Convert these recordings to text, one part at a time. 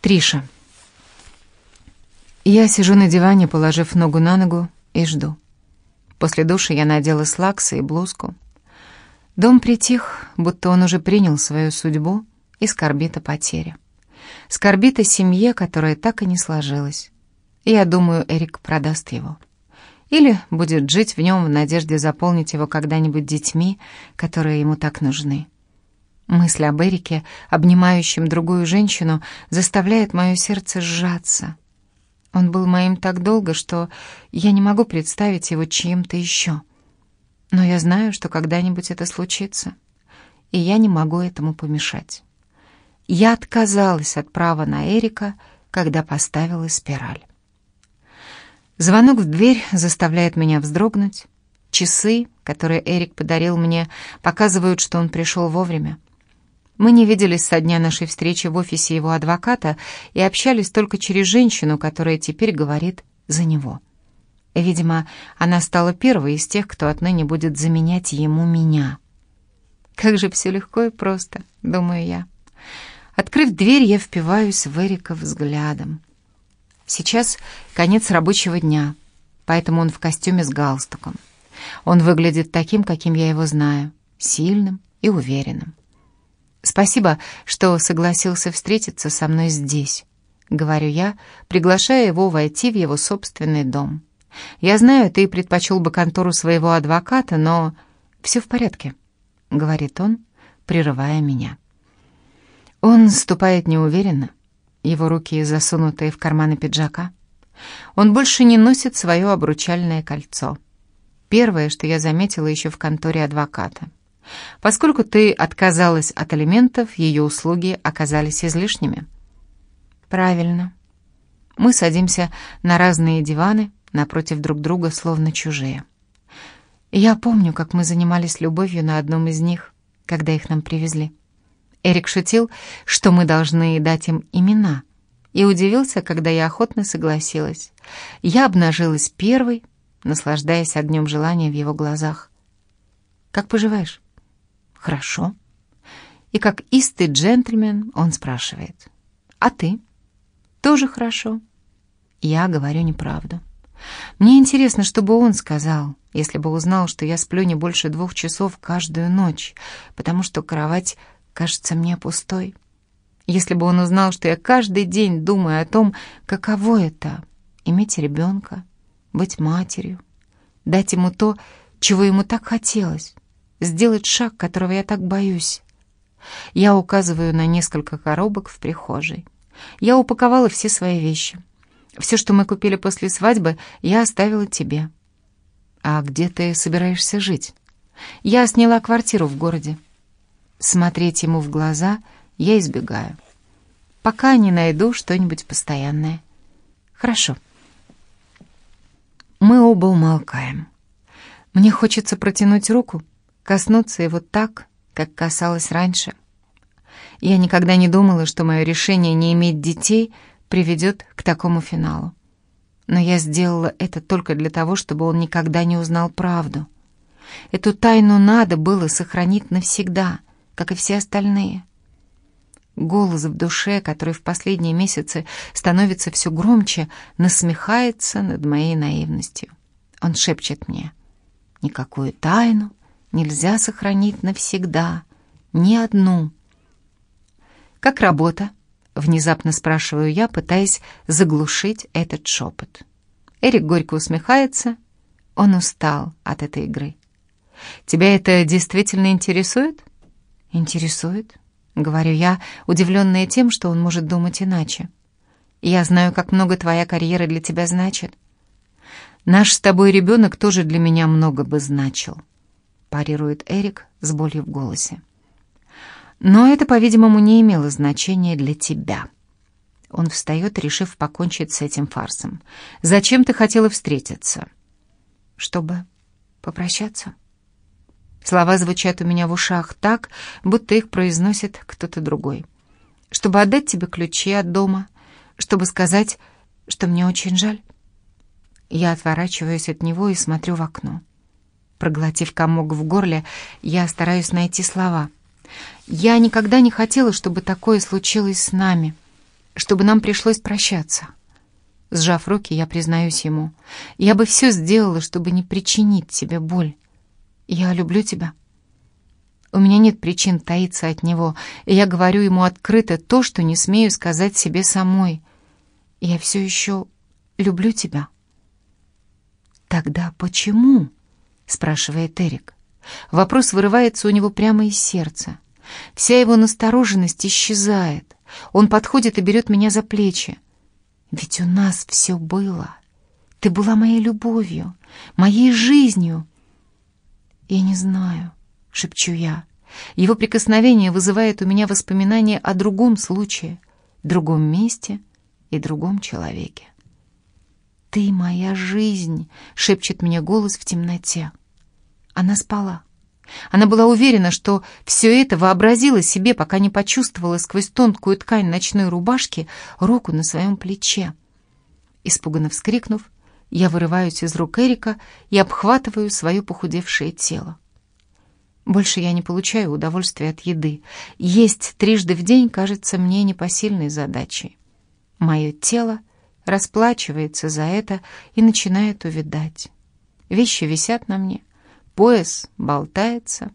Триша. Я сижу на диване, положив ногу на ногу, и жду. После душа я надела слаксы и блузку. Дом притих, будто он уже принял свою судьбу и скорбит о потере. Скорбит о семье, которая так и не сложилась. Я думаю, Эрик продаст его. Или будет жить в нем в надежде заполнить его когда-нибудь детьми, которые ему так нужны. Мысль об Эрике, обнимающем другую женщину, заставляет мое сердце сжаться. Он был моим так долго, что я не могу представить его чьим-то еще. Но я знаю, что когда-нибудь это случится, и я не могу этому помешать. Я отказалась от права на Эрика, когда поставила спираль. Звонок в дверь заставляет меня вздрогнуть. Часы, которые Эрик подарил мне, показывают, что он пришел вовремя. Мы не виделись со дня нашей встречи в офисе его адвоката и общались только через женщину, которая теперь говорит за него. Видимо, она стала первой из тех, кто отныне будет заменять ему меня. Как же все легко и просто, думаю я. Открыв дверь, я впиваюсь в Эрика взглядом. Сейчас конец рабочего дня, поэтому он в костюме с галстуком. Он выглядит таким, каким я его знаю, сильным и уверенным. «Спасибо, что согласился встретиться со мной здесь», — говорю я, приглашая его войти в его собственный дом. «Я знаю, ты предпочел бы контору своего адвоката, но все в порядке», — говорит он, прерывая меня. Он ступает неуверенно, его руки засунутые в карманы пиджака. Он больше не носит свое обручальное кольцо. Первое, что я заметила еще в конторе адвоката — Поскольку ты отказалась от алиментов, ее услуги оказались излишними. Правильно. Мы садимся на разные диваны, напротив друг друга, словно чужие. Я помню, как мы занимались любовью на одном из них, когда их нам привезли. Эрик шутил, что мы должны дать им имена, и удивился, когда я охотно согласилась. Я обнажилась первой, наслаждаясь огнем желания в его глазах. «Как поживаешь?» «Хорошо». И как истый джентльмен он спрашивает. «А ты?» «Тоже хорошо». Я говорю неправду. Мне интересно, что бы он сказал, если бы узнал, что я сплю не больше двух часов каждую ночь, потому что кровать кажется мне пустой. Если бы он узнал, что я каждый день думаю о том, каково это — иметь ребенка, быть матерью, дать ему то, чего ему так хотелось, сделать шаг, которого я так боюсь. Я указываю на несколько коробок в прихожей. Я упаковала все свои вещи. Все, что мы купили после свадьбы, я оставила тебе. А где ты собираешься жить? Я сняла квартиру в городе. Смотреть ему в глаза я избегаю. Пока не найду что-нибудь постоянное. Хорошо. Мы оба умолкаем. Мне хочется протянуть руку, коснуться его так, как касалась раньше. Я никогда не думала, что мое решение не иметь детей приведет к такому финалу. Но я сделала это только для того, чтобы он никогда не узнал правду. Эту тайну надо было сохранить навсегда, как и все остальные. Голос в душе, который в последние месяцы становится все громче, насмехается над моей наивностью. Он шепчет мне «Никакую тайну нельзя сохранить навсегда, ни одну. «Как работа?» — внезапно спрашиваю я, пытаясь заглушить этот шепот. Эрик горько усмехается. Он устал от этой игры. «Тебя это действительно интересует?» «Интересует», — говорю я, удивленная тем, что он может думать иначе. «Я знаю, как много твоя карьера для тебя значит. Наш с тобой ребенок тоже для меня много бы значил» парирует Эрик с болью в голосе. Но это, по-видимому, не имело значения для тебя. Он встает, решив покончить с этим фарсом. «Зачем ты хотела встретиться?» «Чтобы попрощаться». Слова звучат у меня в ушах так, будто их произносит кто-то другой. «Чтобы отдать тебе ключи от дома, чтобы сказать, что мне очень жаль». Я отворачиваюсь от него и смотрю в окно. Проглотив комок в горле, я стараюсь найти слова. Я никогда не хотела, чтобы такое случилось с нами, чтобы нам пришлось прощаться. Сжав руки, я признаюсь ему. Я бы все сделала, чтобы не причинить тебе боль. Я люблю тебя. У меня нет причин таиться от него, и я говорю ему открыто то, что не смею сказать себе самой. Я все еще люблю тебя. «Тогда почему?» — спрашивает Эрик. Вопрос вырывается у него прямо из сердца. Вся его настороженность исчезает. Он подходит и берет меня за плечи. «Ведь у нас все было. Ты была моей любовью, моей жизнью». «Я не знаю», — шепчу я. Его прикосновение вызывает у меня воспоминания о другом случае, другом месте и другом человеке. «Ты моя жизнь!» — шепчет мне голос в темноте. Она спала. Она была уверена, что все это вообразила себе, пока не почувствовала сквозь тонкую ткань ночной рубашки руку на своем плече. Испуганно вскрикнув, я вырываюсь из рук Эрика и обхватываю свое похудевшее тело. Больше я не получаю удовольствия от еды. Есть трижды в день кажется мне непосильной задачей. Мое тело расплачивается за это и начинает увядать. Вещи висят на мне, пояс болтается.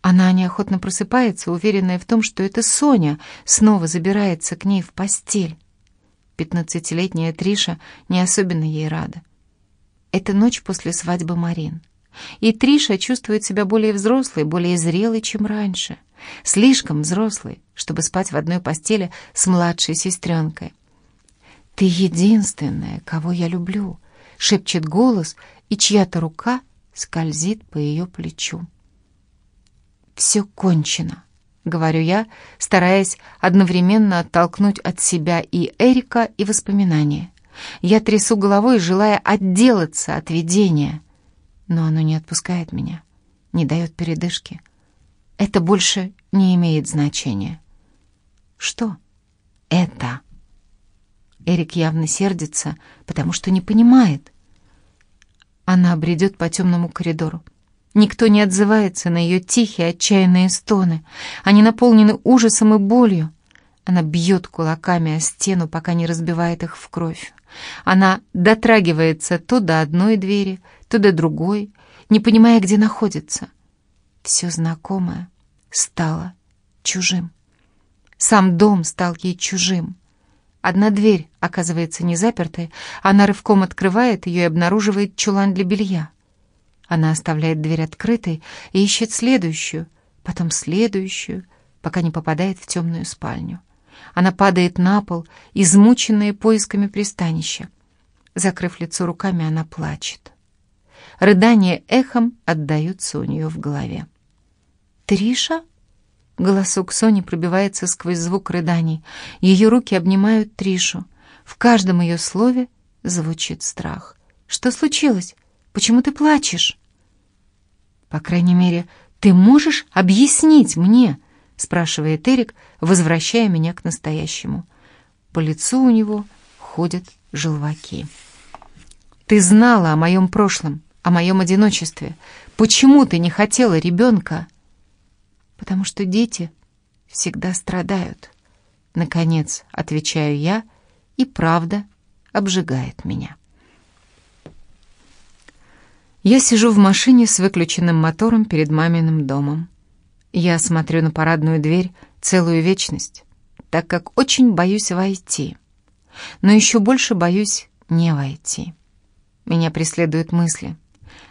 Она неохотно просыпается, уверенная в том, что это Соня снова забирается к ней в постель. Пятнадцатилетняя Триша не особенно ей рада. Это ночь после свадьбы Марин. И Триша чувствует себя более взрослой, более зрелой, чем раньше. Слишком взрослой, чтобы спать в одной постели с младшей сестренкой. «Ты единственная, кого я люблю», — шепчет голос, и чья-то рука скользит по ее плечу. «Все кончено», — говорю я, стараясь одновременно оттолкнуть от себя и Эрика, и воспоминания. Я трясу головой, желая отделаться от видения, но оно не отпускает меня, не дает передышки. Это больше не имеет значения. Что это? Эрик явно сердится, потому что не понимает. Она бредет по темному коридору. Никто не отзывается на ее тихие, отчаянные стоны. Они наполнены ужасом и болью. Она бьет кулаками о стену, пока не разбивает их в кровь. Она дотрагивается то до одной двери, то до другой, не понимая, где находится. Все знакомое стало чужим. Сам дом стал ей чужим. Одна дверь оказывается не запертой, она рывком открывает ее и обнаруживает чулан для белья. Она оставляет дверь открытой и ищет следующую, потом следующую, пока не попадает в темную спальню. Она падает на пол, измученная поисками пристанища. Закрыв лицо руками, она плачет. Рыдания эхом отдаются у нее в голове. «Триша?» Голосок Сони пробивается сквозь звук рыданий. Ее руки обнимают Тришу. В каждом ее слове звучит страх. «Что случилось? Почему ты плачешь?» «По крайней мере, ты можешь объяснить мне?» спрашивает Эрик, возвращая меня к настоящему. По лицу у него ходят желваки. «Ты знала о моем прошлом, о моем одиночестве. Почему ты не хотела ребенка?» Потому что дети всегда страдают. Наконец, отвечаю я, и правда обжигает меня. Я сижу в машине с выключенным мотором перед маминым домом. Я смотрю на парадную дверь целую вечность, так как очень боюсь войти. Но еще больше боюсь не войти. Меня преследуют мысли.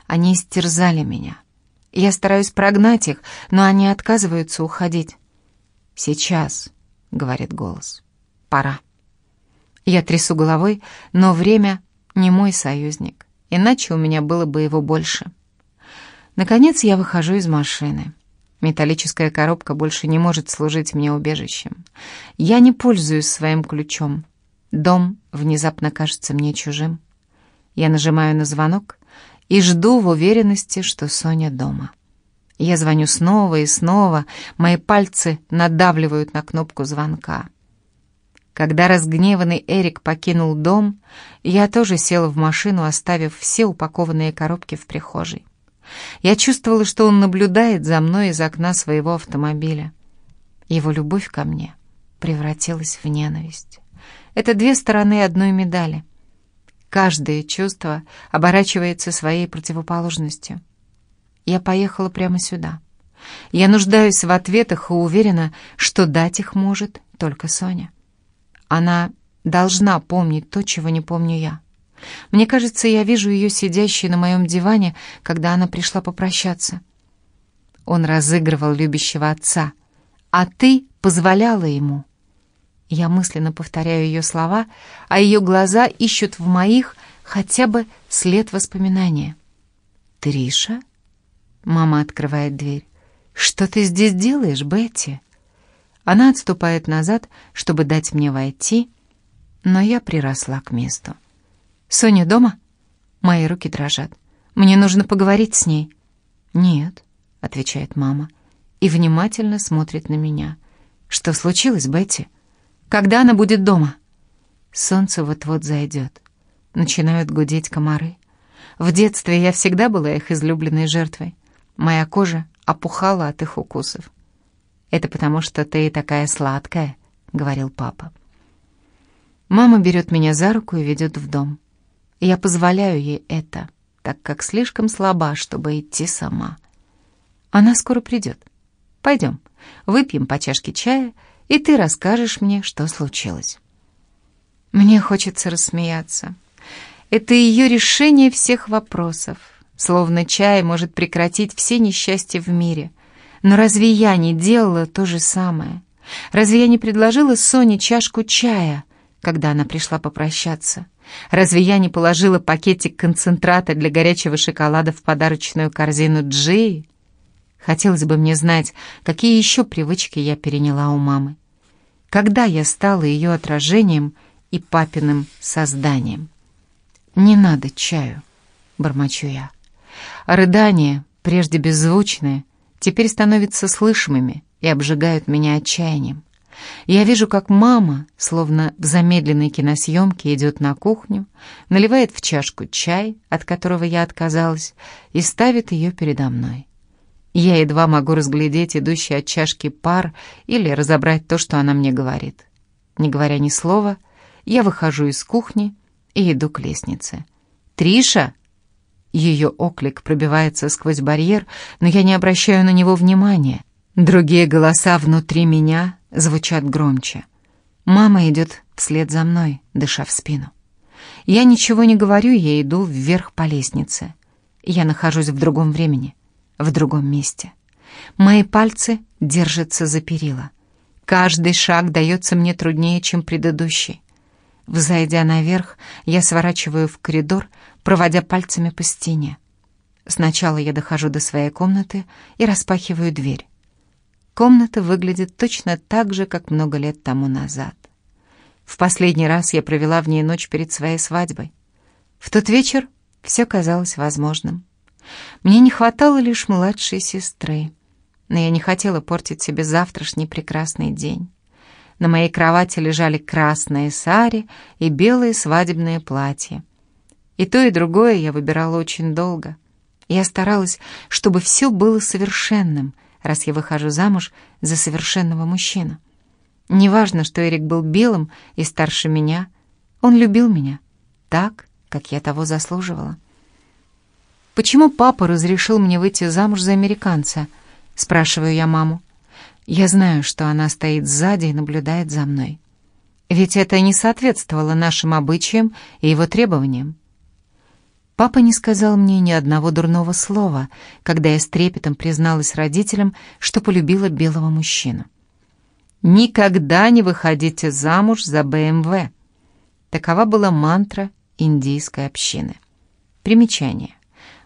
Они истерзали меня. Я стараюсь прогнать их, но они отказываются уходить. «Сейчас», — говорит голос, — «пора». Я трясу головой, но время не мой союзник, иначе у меня было бы его больше. Наконец я выхожу из машины. Металлическая коробка больше не может служить мне убежищем. Я не пользуюсь своим ключом. Дом внезапно кажется мне чужим. Я нажимаю на звонок, и жду в уверенности, что Соня дома. Я звоню снова и снова, мои пальцы надавливают на кнопку звонка. Когда разгневанный Эрик покинул дом, я тоже села в машину, оставив все упакованные коробки в прихожей. Я чувствовала, что он наблюдает за мной из окна своего автомобиля. Его любовь ко мне превратилась в ненависть. Это две стороны одной медали. Каждое чувство оборачивается своей противоположностью. Я поехала прямо сюда. Я нуждаюсь в ответах и уверена, что дать их может только Соня. Она должна помнить то, чего не помню я. Мне кажется, я вижу ее сидящей на моем диване, когда она пришла попрощаться. Он разыгрывал любящего отца, а ты позволяла ему. Я мысленно повторяю ее слова, а ее глаза ищут в моих хотя бы след воспоминания. «Триша?» Мама открывает дверь. «Что ты здесь делаешь, Бетти?» Она отступает назад, чтобы дать мне войти, но я приросла к месту. «Соня дома?» Мои руки дрожат. «Мне нужно поговорить с ней». «Нет», — отвечает мама, и внимательно смотрит на меня. «Что случилось, Бетти? Когда она будет дома?» Солнце вот-вот зайдет. Начинают гудеть комары. В детстве я всегда была их излюбленной жертвой. Моя кожа опухала от их укусов. «Это потому, что ты такая сладкая», — говорил папа. Мама берет меня за руку и ведет в дом. Я позволяю ей это, так как слишком слаба, чтобы идти сама. Она скоро придет. Пойдем, выпьем по чашке чая, и ты расскажешь мне, что случилось. Мне хочется рассмеяться. Это ее решение всех вопросов. Словно чай может прекратить все несчастья в мире. Но разве я не делала то же самое? Разве я не предложила Соне чашку чая, когда она пришла попрощаться? Разве я не положила пакетик концентрата для горячего шоколада в подарочную корзину Джи? Хотелось бы мне знать, какие еще привычки я переняла у мамы. Когда я стала ее отражением и папиным созданием? «Не надо чаю», — бормочу я. рыдания, прежде беззвучные, теперь становятся слышимыми и обжигают меня отчаянием. Я вижу, как мама, словно в замедленной киносъемке, идет на кухню, наливает в чашку чай, от которого я отказалась, и ставит ее передо мной. Я едва могу разглядеть идущий от чашки пар или разобрать то, что она мне говорит. Не говоря ни слова, я выхожу из кухни и иду к лестнице. «Триша!» Ее оклик пробивается сквозь барьер, но я не обращаю на него внимания. Другие голоса внутри меня звучат громче. Мама идет вслед за мной, дыша в спину. Я ничего не говорю, я иду вверх по лестнице. Я нахожусь в другом времени, в другом месте. Мои пальцы держатся за перила. Каждый шаг дается мне труднее, чем предыдущий. Взойдя наверх, я сворачиваю в коридор, проводя пальцами по стене. Сначала я дохожу до своей комнаты и распахиваю дверь. Комната выглядит точно так же, как много лет тому назад. В последний раз я провела в ней ночь перед своей свадьбой. В тот вечер все казалось возможным. Мне не хватало лишь младшей сестры, но я не хотела портить себе завтрашний прекрасный день. На моей кровати лежали красные сари и белые свадебные платья. И то, и другое я выбирала очень долго. Я старалась, чтобы все было совершенным — раз я выхожу замуж за совершенного мужчину. Неважно, что Эрик был белым и старше меня, он любил меня так, как я того заслуживала. «Почему папа разрешил мне выйти замуж за американца?» — спрашиваю я маму. Я знаю, что она стоит сзади и наблюдает за мной. Ведь это не соответствовало нашим обычаям и его требованиям. Папа не сказал мне ни одного дурного слова, когда я с трепетом призналась родителям, что полюбила белого мужчину. «Никогда не выходите замуж за БМВ». Такова была мантра индийской общины. Примечание.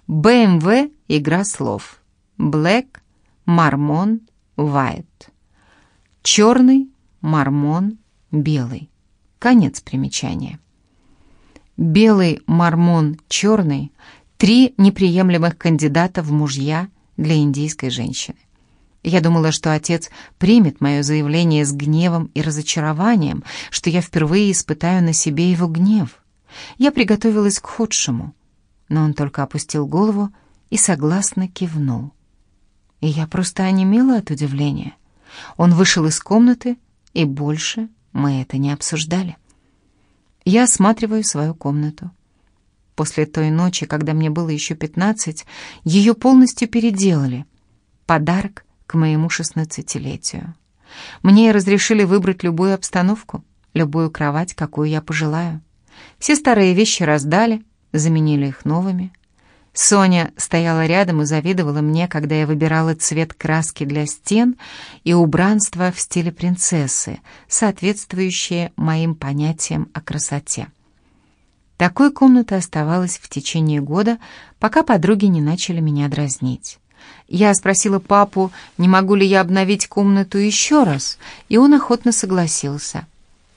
БМВ — игра слов. Black, мормон, white. Черный, мормон, белый. Конец примечания белый мормон черный — три неприемлемых кандидата в мужья для индийской женщины. Я думала, что отец примет мое заявление с гневом и разочарованием, что я впервые испытаю на себе его гнев. Я приготовилась к худшему, но он только опустил голову и согласно кивнул. И я просто онемела от удивления. Он вышел из комнаты и больше мы это не обсуждали. Я осматриваю свою комнату. После той ночи, когда мне было еще пятнадцать, ее полностью переделали. Подарок к моему шестнадцатилетию. Мне разрешили выбрать любую обстановку, любую кровать, какую я пожелаю. Все старые вещи раздали, заменили их новыми. Соня стояла рядом и завидовала мне, когда я выбирала цвет краски для стен и убранство в стиле принцессы, соответствующее моим понятиям о красоте. Такой комната оставалась в течение года, пока подруги не начали меня дразнить. Я спросила папу, не могу ли я обновить комнату еще раз, и он охотно согласился.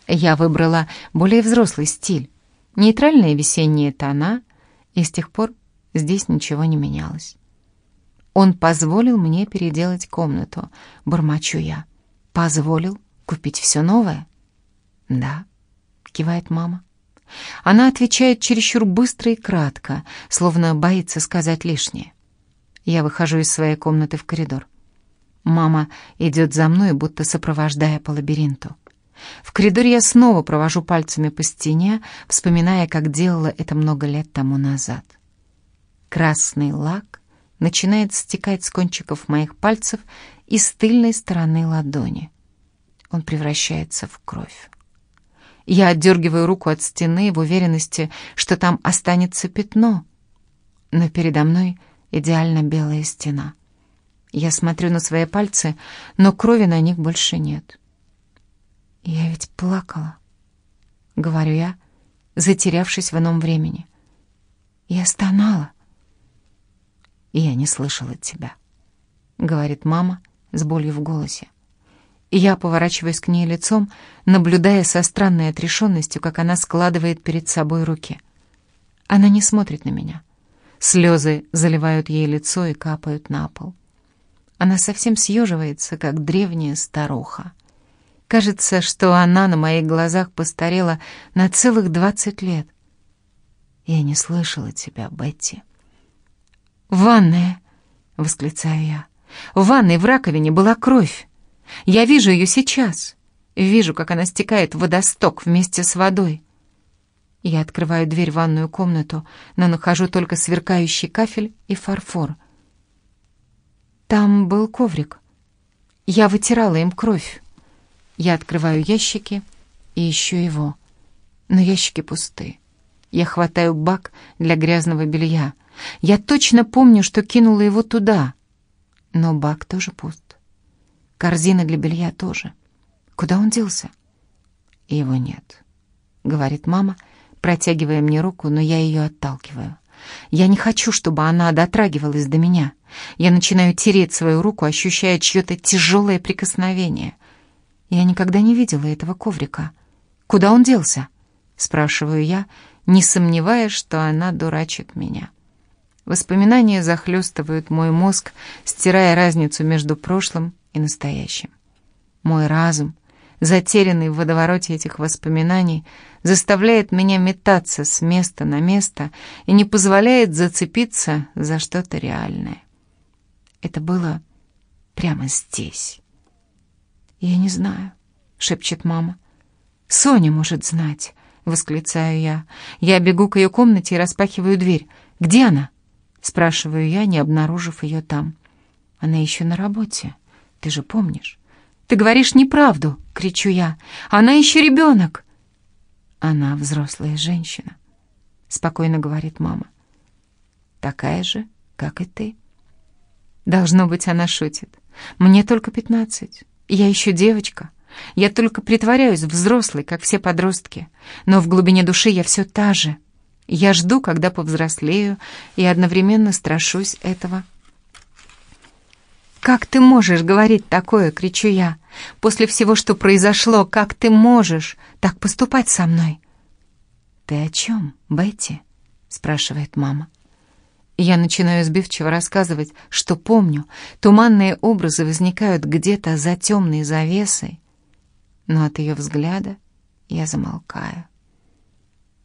Я выбрала более взрослый стиль, нейтральные весенние тона, и с тех пор здесь ничего не менялось. Он позволил мне переделать комнату, бормочу я. Позволил купить все новое? Да, кивает мама. Она отвечает чересчур быстро и кратко, словно боится сказать лишнее. Я выхожу из своей комнаты в коридор. Мама идет за мной, будто сопровождая по лабиринту. В коридоре я снова провожу пальцами по стене, вспоминая, как делала это много лет тому назад. Красный лак начинает стекать с кончиков моих пальцев и с тыльной стороны ладони. Он превращается в кровь. Я отдергиваю руку от стены в уверенности, что там останется пятно. Но передо мной идеально белая стена. Я смотрю на свои пальцы, но крови на них больше нет. Я ведь плакала, говорю я, затерявшись в ином времени. Я стонала. Я не слышала тебя, говорит мама с болью в голосе. Я поворачиваюсь к ней лицом, наблюдая со странной отрешенностью, как она складывает перед собой руки. Она не смотрит на меня. Слезы заливают ей лицо и капают на пол. Она совсем съеживается, как древняя старуха. Кажется, что она на моих глазах постарела на целых двадцать лет. Я не слышала тебя, Бетти. «Ванная!» — восклицаю я. «В ванной в раковине была кровь. Я вижу ее сейчас. Вижу, как она стекает в водосток вместе с водой. Я открываю дверь в ванную комнату, но нахожу только сверкающий кафель и фарфор. Там был коврик. Я вытирала им кровь. Я открываю ящики и ищу его. Но ящики пусты. Я хватаю бак для грязного белья. Я точно помню, что кинула его туда. Но бак тоже пуст. Корзина для белья тоже. Куда он делся? Его нет, говорит мама, протягивая мне руку, но я ее отталкиваю. Я не хочу, чтобы она дотрагивалась до меня. Я начинаю тереть свою руку, ощущая чье-то тяжелое прикосновение. Я никогда не видела этого коврика. Куда он делся? Спрашиваю я, не сомневаясь, что она дурачит меня. Воспоминания захлестывают мой мозг, стирая разницу между прошлым и настоящим. Мой разум, затерянный в водовороте этих воспоминаний, заставляет меня метаться с места на место и не позволяет зацепиться за что-то реальное. Это было прямо здесь. «Я не знаю», — шепчет мама. «Соня может знать», — восклицаю я. Я бегу к ее комнате и распахиваю дверь. «Где она?» — спрашиваю я, не обнаружив ее там. «Она еще на работе», ты же помнишь? Ты говоришь неправду, кричу я. Она еще ребенок. Она взрослая женщина, спокойно говорит мама. Такая же, как и ты. Должно быть, она шутит. Мне только пятнадцать. Я еще девочка. Я только притворяюсь взрослой, как все подростки. Но в глубине души я все та же. Я жду, когда повзрослею, и одновременно страшусь этого «Как ты можешь говорить такое?» — кричу я. «После всего, что произошло, как ты можешь так поступать со мной?» «Ты о чем, Бетти?» — спрашивает мама. Я начинаю сбивчиво рассказывать, что помню. Туманные образы возникают где-то за темной завесой. Но от ее взгляда я замолкаю.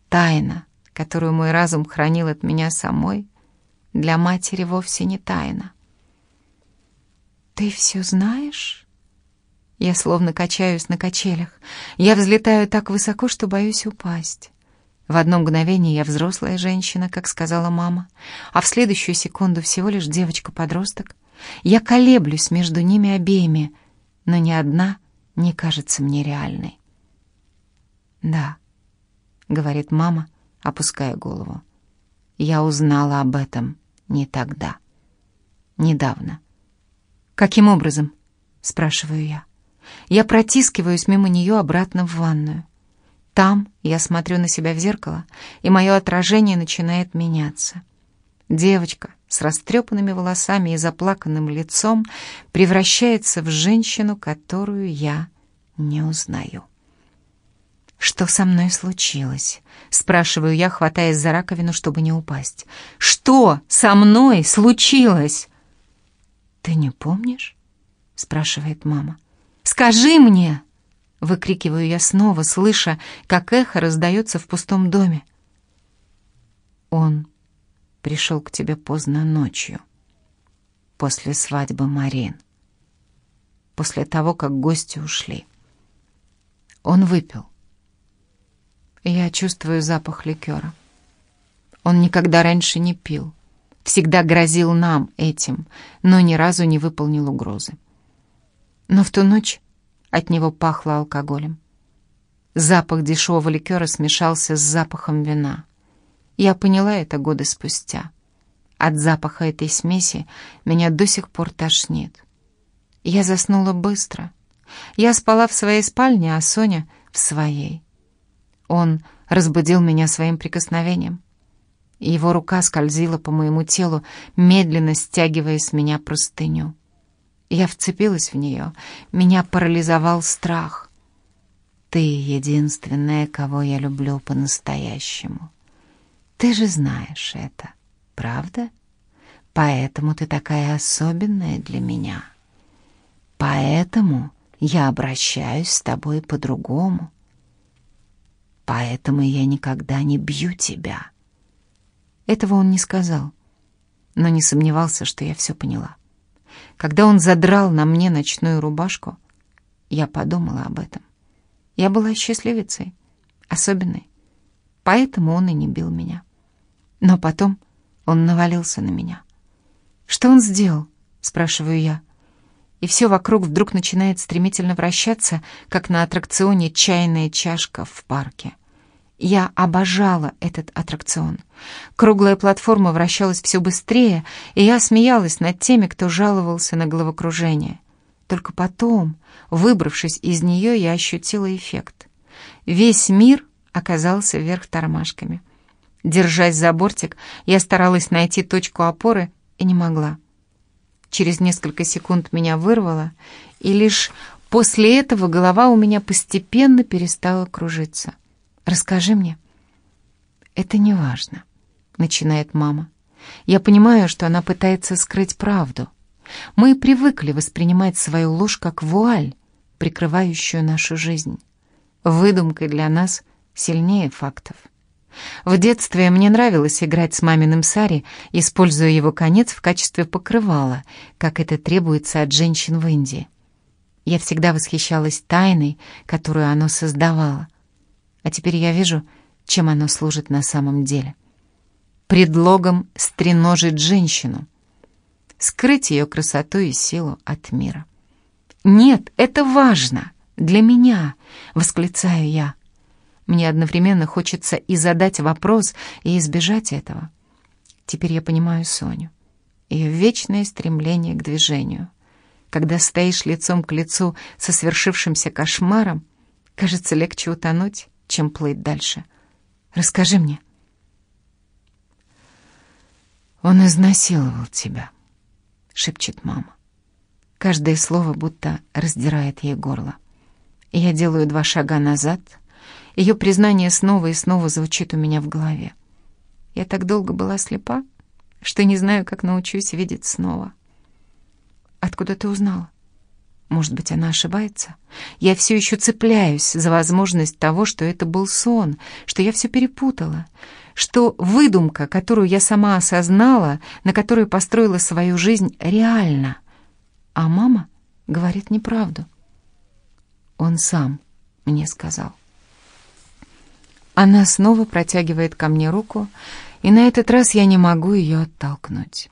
Тайна, которую мой разум хранил от меня самой, для матери вовсе не тайна. «Ты все знаешь?» Я словно качаюсь на качелях. Я взлетаю так высоко, что боюсь упасть. В одно мгновение я взрослая женщина, как сказала мама, а в следующую секунду всего лишь девочка-подросток. Я колеблюсь между ними обеими, но ни одна не кажется мне реальной. «Да», — говорит мама, опуская голову. «Я узнала об этом не тогда. Недавно». «Каким образом?» — спрашиваю я. Я протискиваюсь мимо нее обратно в ванную. Там я смотрю на себя в зеркало, и мое отражение начинает меняться. Девочка с растрепанными волосами и заплаканным лицом превращается в женщину, которую я не узнаю. «Что со мной случилось?» — спрашиваю я, хватаясь за раковину, чтобы не упасть. «Что со мной случилось?» «Ты не помнишь?» — спрашивает мама. «Скажи мне!» — выкрикиваю я снова, слыша, как эхо раздается в пустом доме. Он пришел к тебе поздно ночью, после свадьбы Марин, после того, как гости ушли. Он выпил. Я чувствую запах ликера. Он никогда раньше не пил, всегда грозил нам этим, но ни разу не выполнил угрозы. Но в ту ночь от него пахло алкоголем. Запах дешевого ликера смешался с запахом вина. Я поняла это годы спустя. От запаха этой смеси меня до сих пор тошнит. Я заснула быстро. Я спала в своей спальне, а Соня — в своей. Он разбудил меня своим прикосновением. Его рука скользила по моему телу, медленно стягивая с меня простыню. Я вцепилась в нее. Меня парализовал страх. Ты единственная, кого я люблю по-настоящему. Ты же знаешь это, правда? Поэтому ты такая особенная для меня. Поэтому я обращаюсь с тобой по-другому. Поэтому я никогда не бью тебя. Этого он не сказал, но не сомневался, что я все поняла. Когда он задрал на мне ночную рубашку, я подумала об этом. Я была счастливицей, особенной, поэтому он и не бил меня. Но потом он навалился на меня. «Что он сделал?» — спрашиваю я. И все вокруг вдруг начинает стремительно вращаться, как на аттракционе «Чайная чашка» в парке. Я обожала этот аттракцион. Круглая платформа вращалась все быстрее, и я смеялась над теми, кто жаловался на головокружение. Только потом, выбравшись из нее, я ощутила эффект. Весь мир оказался вверх тормашками. Держась за бортик, я старалась найти точку опоры и не могла. Через несколько секунд меня вырвало, и лишь после этого голова у меня постепенно перестала кружиться. Расскажи мне». «Это не важно», — начинает мама. «Я понимаю, что она пытается скрыть правду. Мы привыкли воспринимать свою ложь как вуаль, прикрывающую нашу жизнь. Выдумкой для нас сильнее фактов. В детстве мне нравилось играть с маминым сари, используя его конец в качестве покрывала, как это требуется от женщин в Индии. Я всегда восхищалась тайной, которую оно создавало, а теперь я вижу, чем оно служит на самом деле. Предлогом стреножить женщину, скрыть ее красоту и силу от мира. «Нет, это важно! Для меня!» — восклицаю я. Мне одновременно хочется и задать вопрос, и избежать этого. Теперь я понимаю Соню. Ее вечное стремление к движению. Когда стоишь лицом к лицу со свершившимся кошмаром, кажется легче утонуть, чем плыть дальше. Расскажи мне. Он изнасиловал тебя, шепчет мама. Каждое слово будто раздирает ей горло. Я делаю два шага назад. Ее признание снова и снова звучит у меня в голове. Я так долго была слепа, что не знаю, как научусь видеть снова. Откуда ты узнала? Может быть, она ошибается? Я все еще цепляюсь за возможность того, что это был сон, что я все перепутала, что выдумка, которую я сама осознала, на которой построила свою жизнь, реальна. А мама говорит неправду. Он сам мне сказал. Она снова протягивает ко мне руку, и на этот раз я не могу ее оттолкнуть.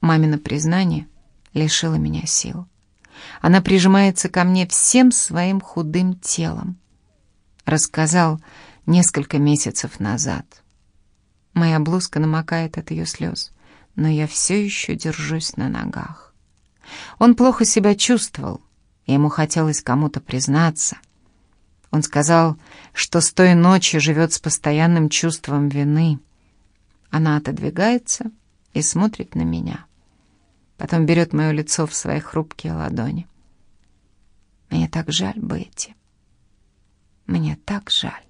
Мамино признание лишило меня сил. Она прижимается ко мне всем своим худым телом. Рассказал несколько месяцев назад. Моя блузка намокает от ее слез, но я все еще держусь на ногах. Он плохо себя чувствовал, и ему хотелось кому-то признаться. Он сказал, что с той ночи живет с постоянным чувством вины. Она отодвигается и смотрит на меня. Потом берет мое лицо в свои хрупкие ладони. Мне так жаль Бетти. Мне так жаль.